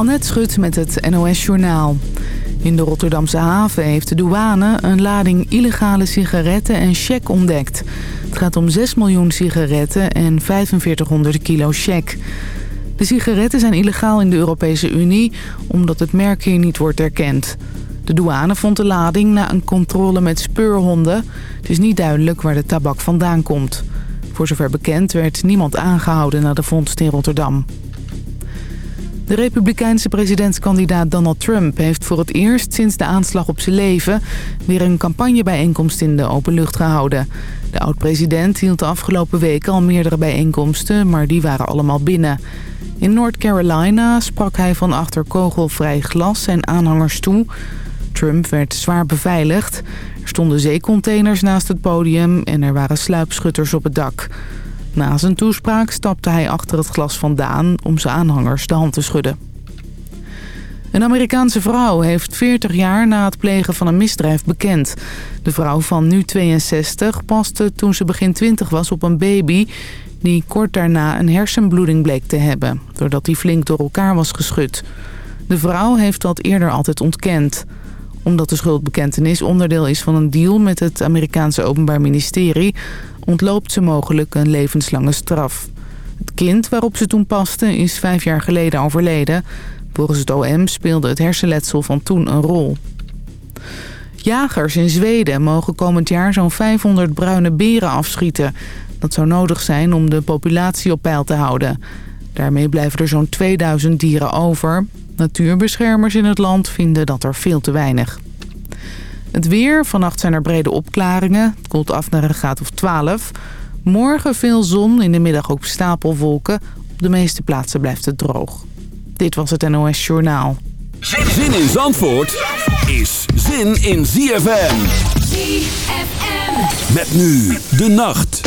Annette Schut met het NOS Journaal. In de Rotterdamse haven heeft de douane een lading illegale sigaretten en check ontdekt. Het gaat om 6 miljoen sigaretten en 4500 kilo check. De sigaretten zijn illegaal in de Europese Unie omdat het merk hier niet wordt erkend. De douane vond de lading na een controle met speurhonden. Het is niet duidelijk waar de tabak vandaan komt. Voor zover bekend werd niemand aangehouden na de vondst in Rotterdam. De republikeinse presidentskandidaat Donald Trump heeft voor het eerst sinds de aanslag op zijn leven weer een campagnebijeenkomst in de open lucht gehouden. De oud-president hield de afgelopen weken al meerdere bijeenkomsten, maar die waren allemaal binnen. In North Carolina sprak hij van achter kogelvrij glas zijn aanhangers toe. Trump werd zwaar beveiligd. Er stonden zeecontainers naast het podium en er waren sluipschutters op het dak. Na zijn toespraak stapte hij achter het glas vandaan om zijn aanhangers de hand te schudden. Een Amerikaanse vrouw heeft 40 jaar na het plegen van een misdrijf bekend. De vrouw van nu 62 paste toen ze begin 20 was op een baby... die kort daarna een hersenbloeding bleek te hebben... doordat hij flink door elkaar was geschud. De vrouw heeft dat eerder altijd ontkend omdat de schuldbekentenis onderdeel is van een deal met het Amerikaanse Openbaar Ministerie... ontloopt ze mogelijk een levenslange straf. Het kind waarop ze toen paste is vijf jaar geleden overleden. Volgens het OM speelde het hersenletsel van toen een rol. Jagers in Zweden mogen komend jaar zo'n 500 bruine beren afschieten. Dat zou nodig zijn om de populatie op peil te houden. Daarmee blijven er zo'n 2000 dieren over. Natuurbeschermers in het land vinden dat er veel te weinig. Het weer. Vannacht zijn er brede opklaringen. Het koelt af naar een graad of 12. Morgen veel zon. In de middag ook stapelwolken. Op de meeste plaatsen blijft het droog. Dit was het NOS Journaal. Zin in Zandvoort is zin in ZFM. ZFM. Met nu de nacht.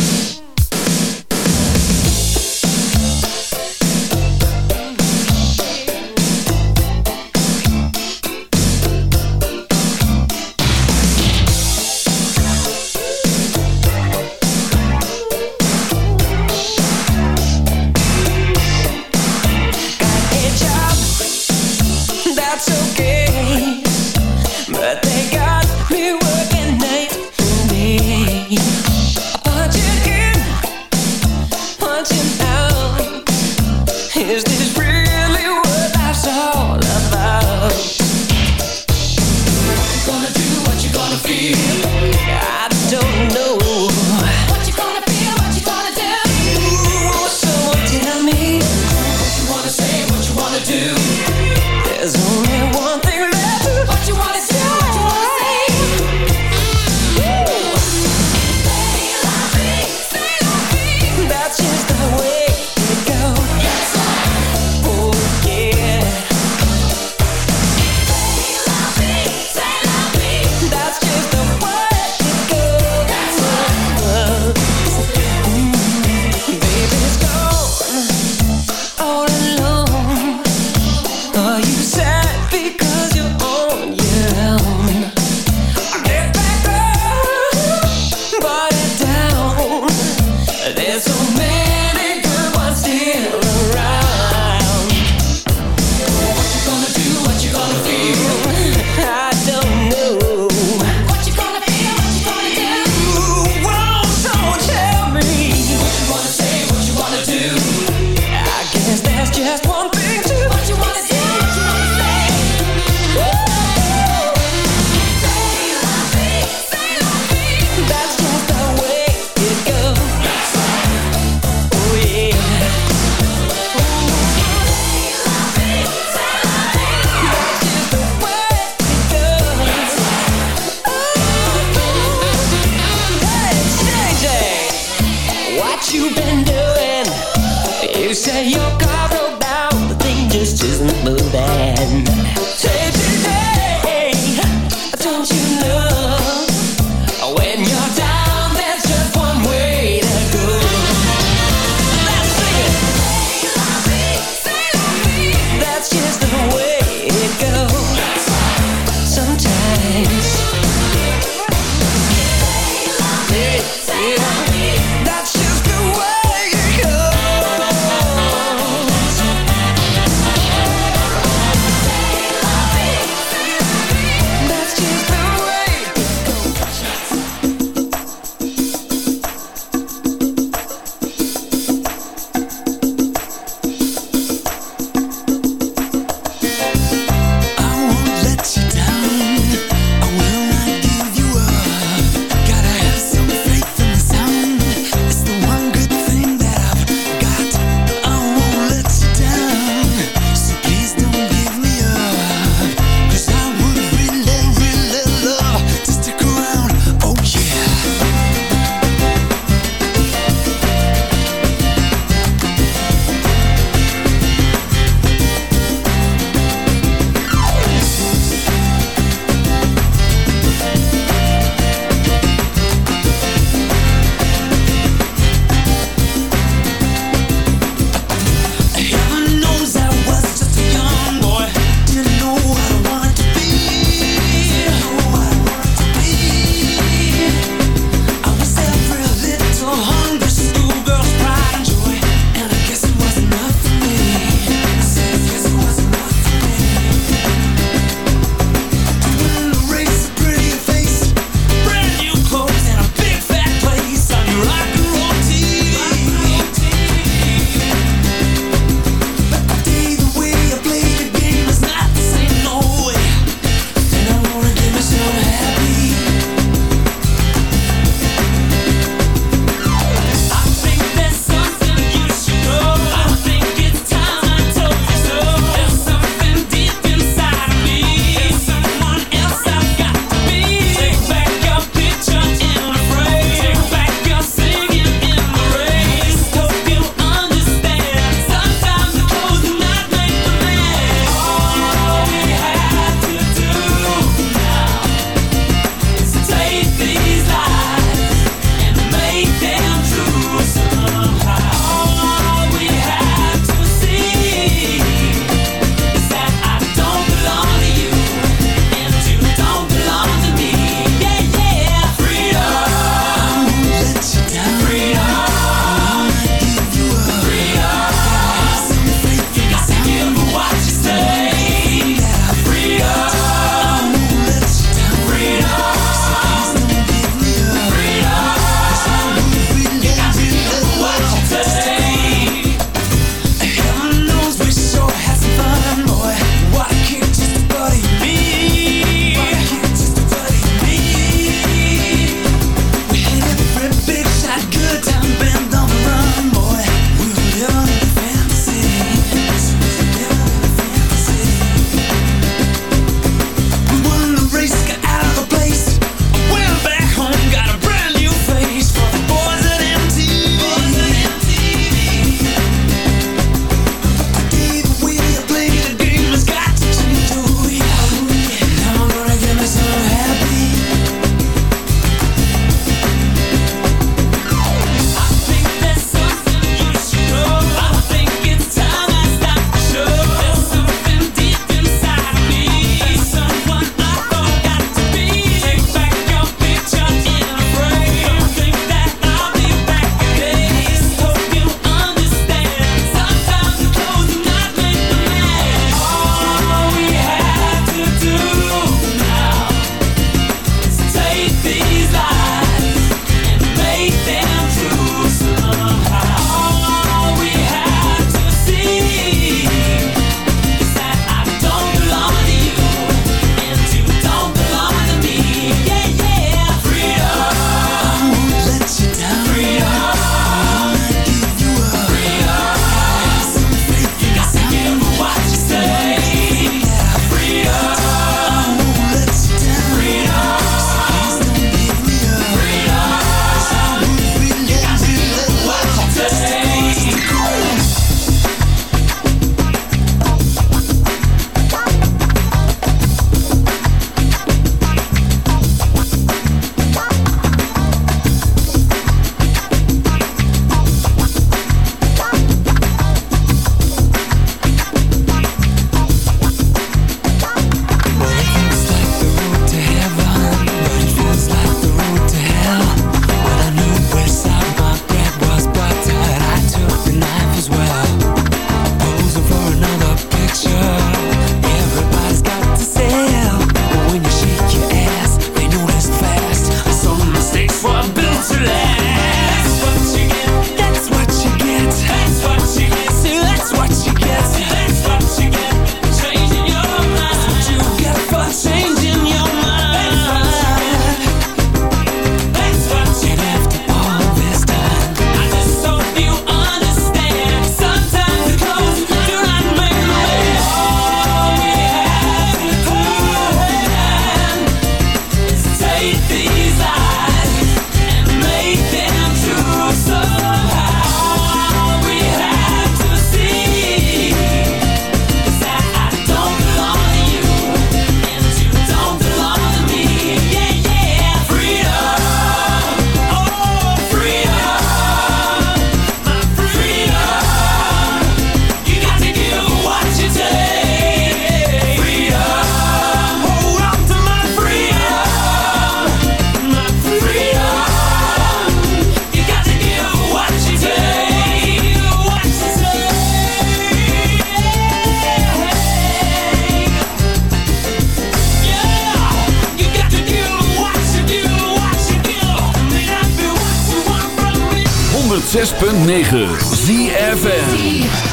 106.9 ZFN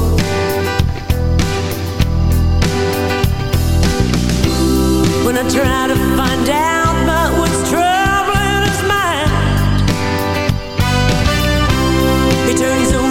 turns away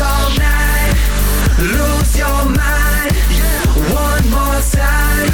all night. Lose your mind. One more time.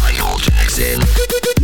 Jackson.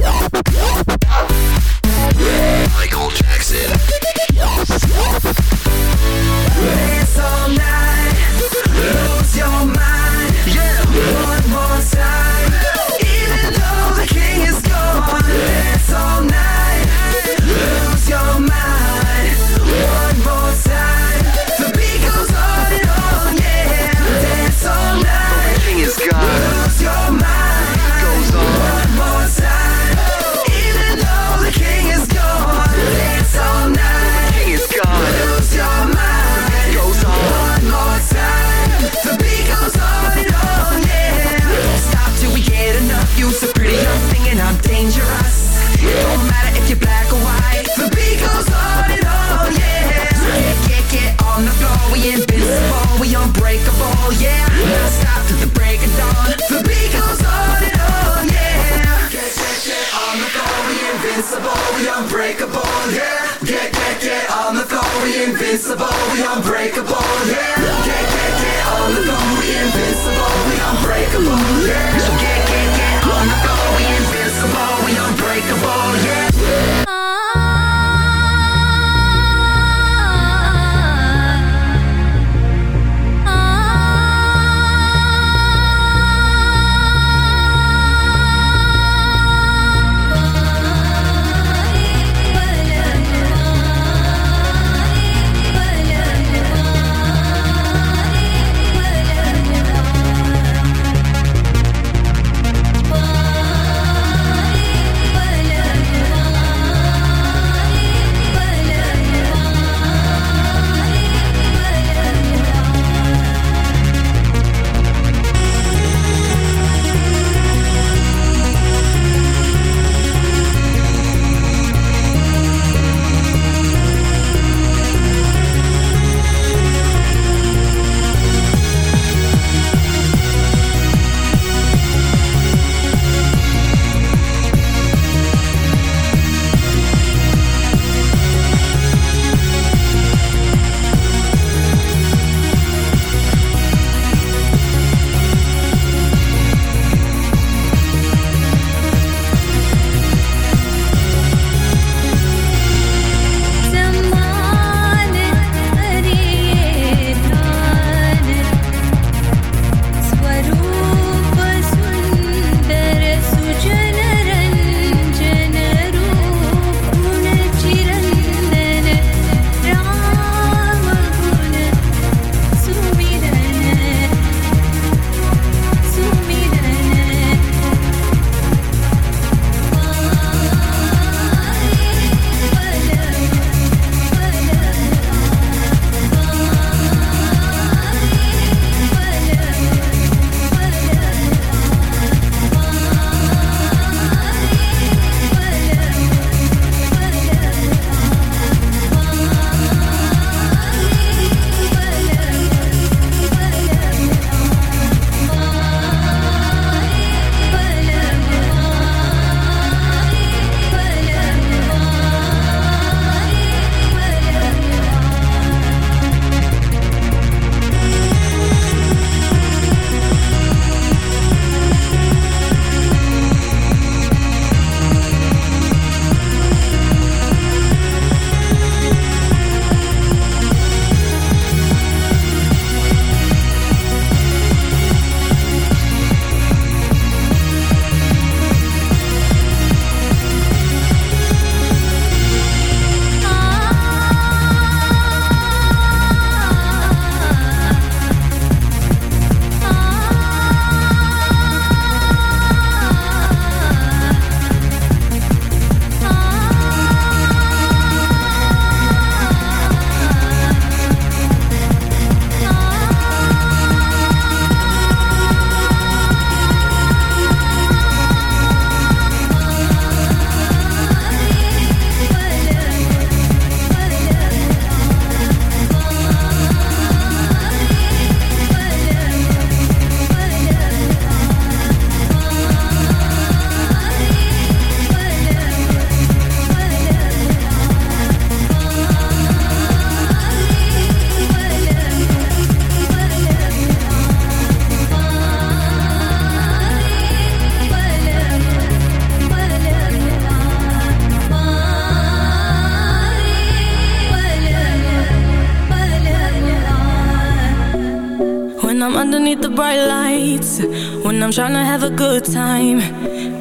I'm trying to have a good time.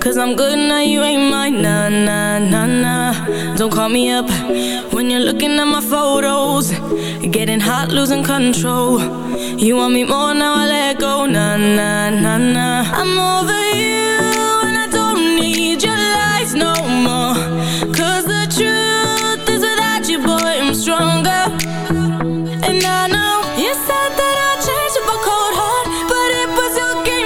Cause I'm good now, you ain't mine. Nah, nah, nah, nah. Don't call me up when you're looking at my photos. Getting hot, losing control. You want me more now, I let go. Nah, nah, nah, nah. I'm over you and I don't need your lies no more. Cause the truth is without you, boy, I'm stronger. And I know you said that I'd change up a cold heart, but it was your game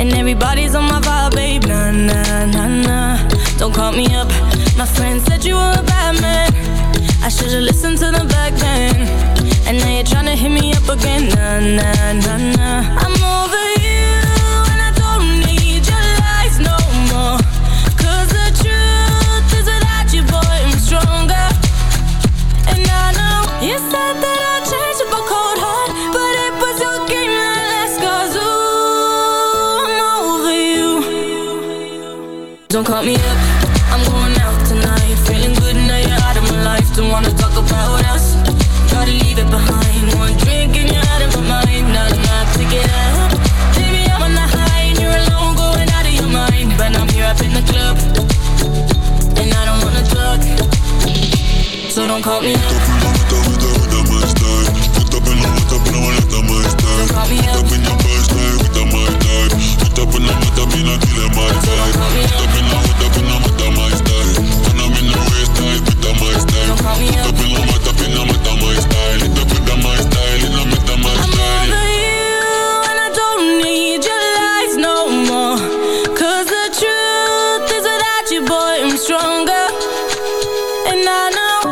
And everybody's on my vibe, babe. Nah, nah, nah, nah. Don't call me up. My friend said you were a bad man. I should've listened to them back then. And now you're tryna hit me up again. Nah, nah, nah, nah. I'm over you And I don't need your lies no more. Cause the truth is without you, boy, I'm stronger. And I know you said call me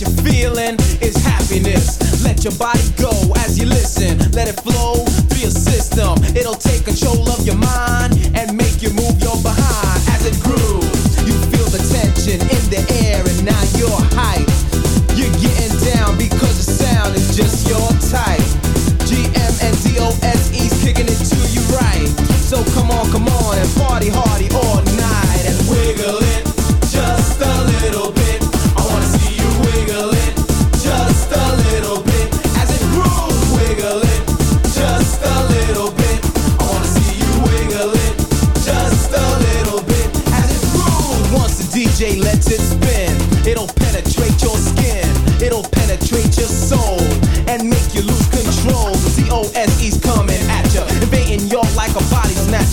you're feeling is happiness. Let your body go as you listen, let it flow through your system. It'll take control of your mind and make you move your behind. As it grooves, you feel the tension in the air, and now you're hype. You're getting down because the sound is just your type. GM and DOSE's kicking it to you right. So come on, come on and party hardy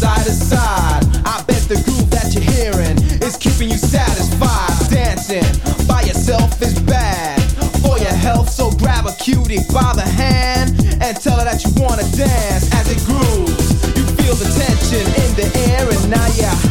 side to side. I bet the groove that you're hearing is keeping you satisfied. Dancing by yourself is bad for your health, so grab a cutie by the hand and tell her that you wanna dance as it grooves. You feel the tension in the air, and now you're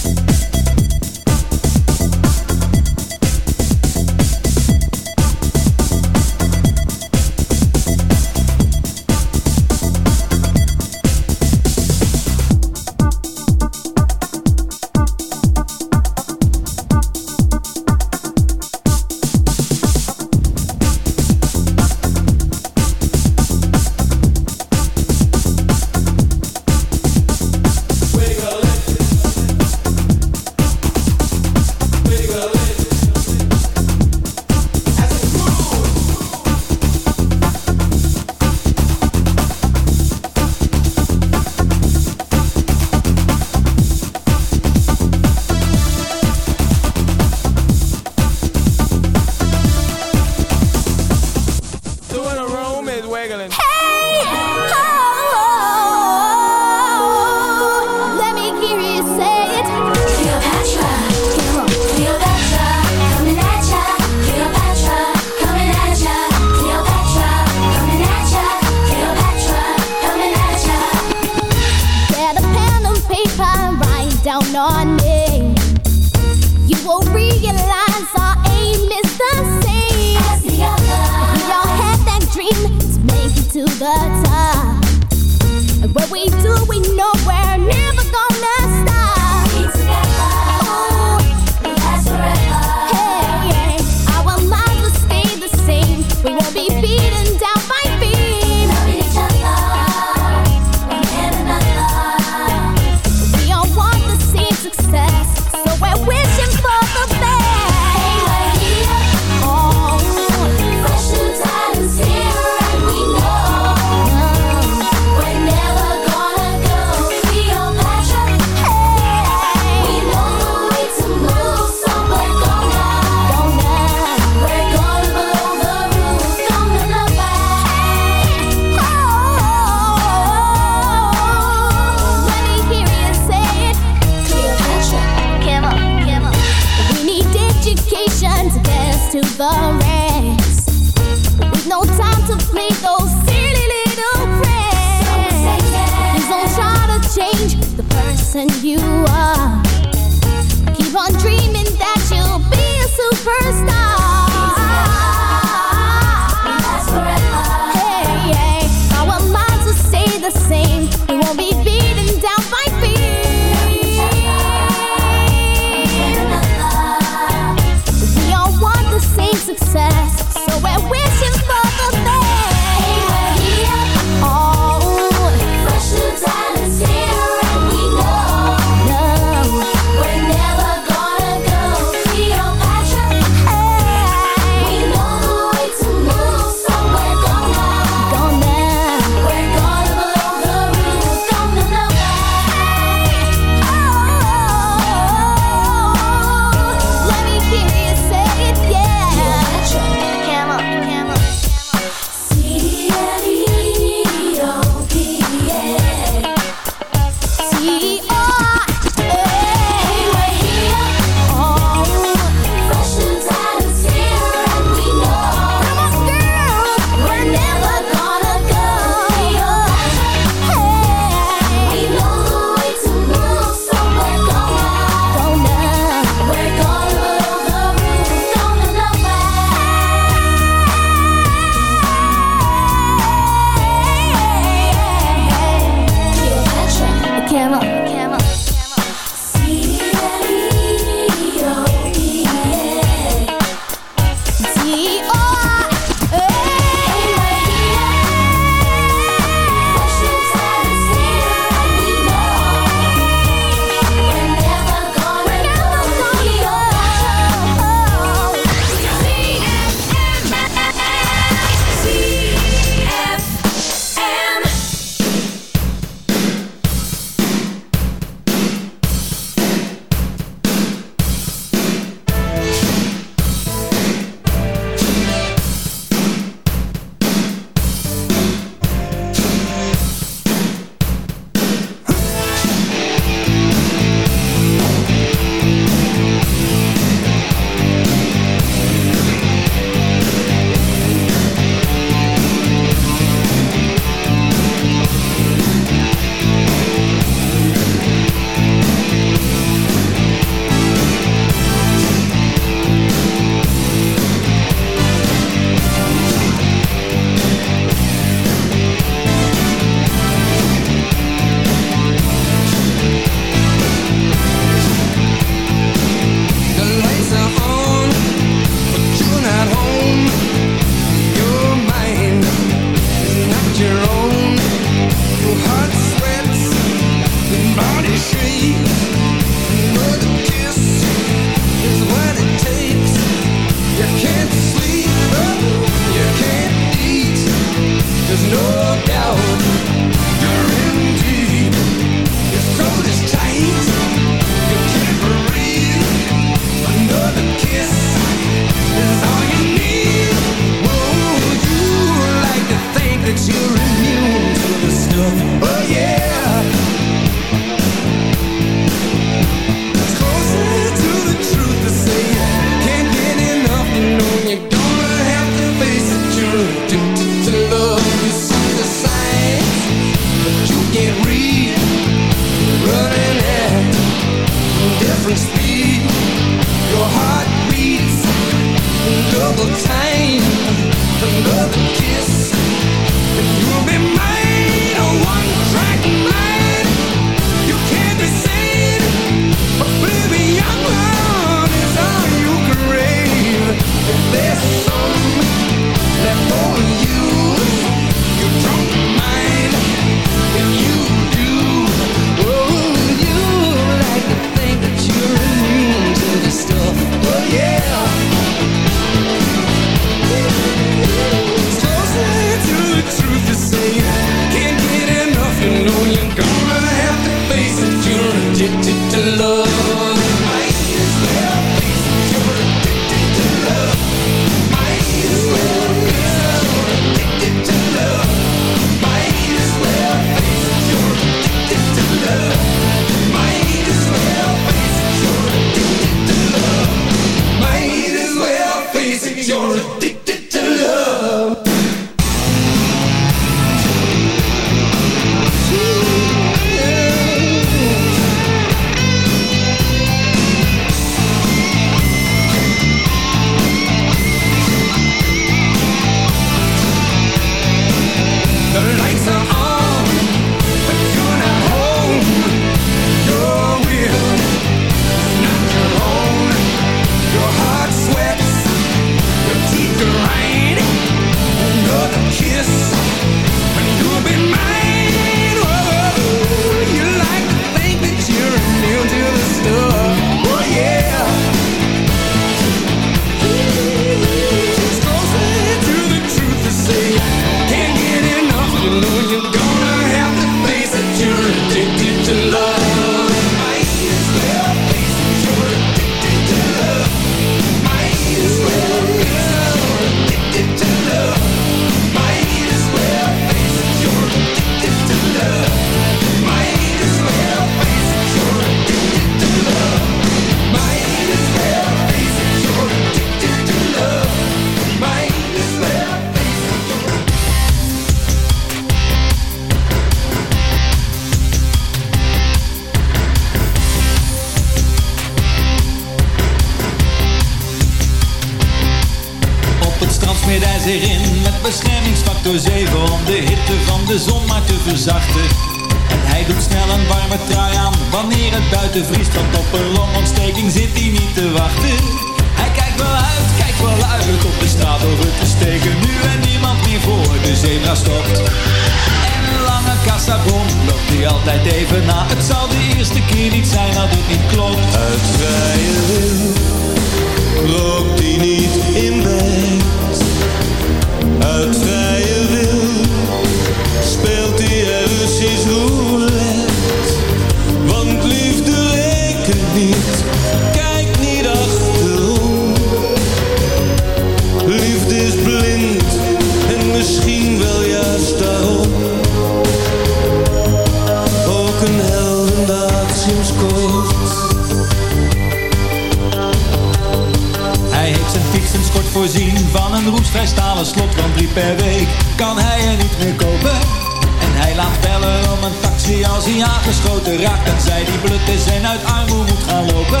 aangeschoten raakt, en zij die blut is en uit armoede moet gaan lopen.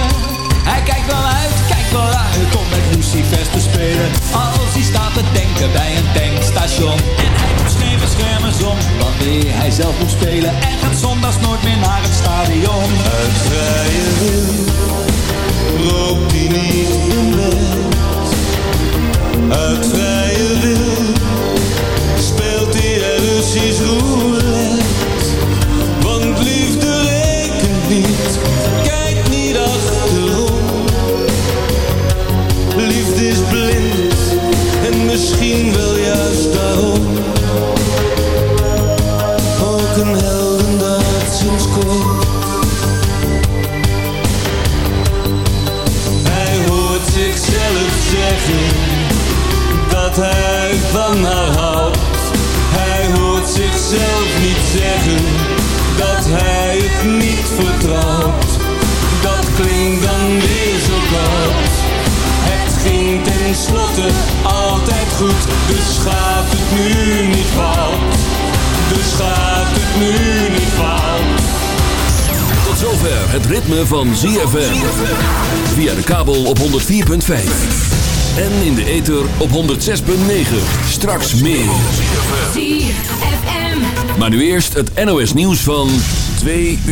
Hij kijkt wel uit, kijkt wel uit om met Lucifers te spelen, als hij staat te denken bij een tankstation. En hij doet geen beschermers om, wanneer hij zelf moet spelen, en gaat zondags nooit meer naar het stadion. Uit vrije wil rookt hij niet in bed. Tenslotte altijd goed, dus gaat het nu niet fout. Dus gaat het nu niet fout. Tot zover het ritme van ZFM. Via de kabel op 104.5. En in de ether op 106.9. Straks meer. Maar nu eerst het NOS nieuws van 2 uur.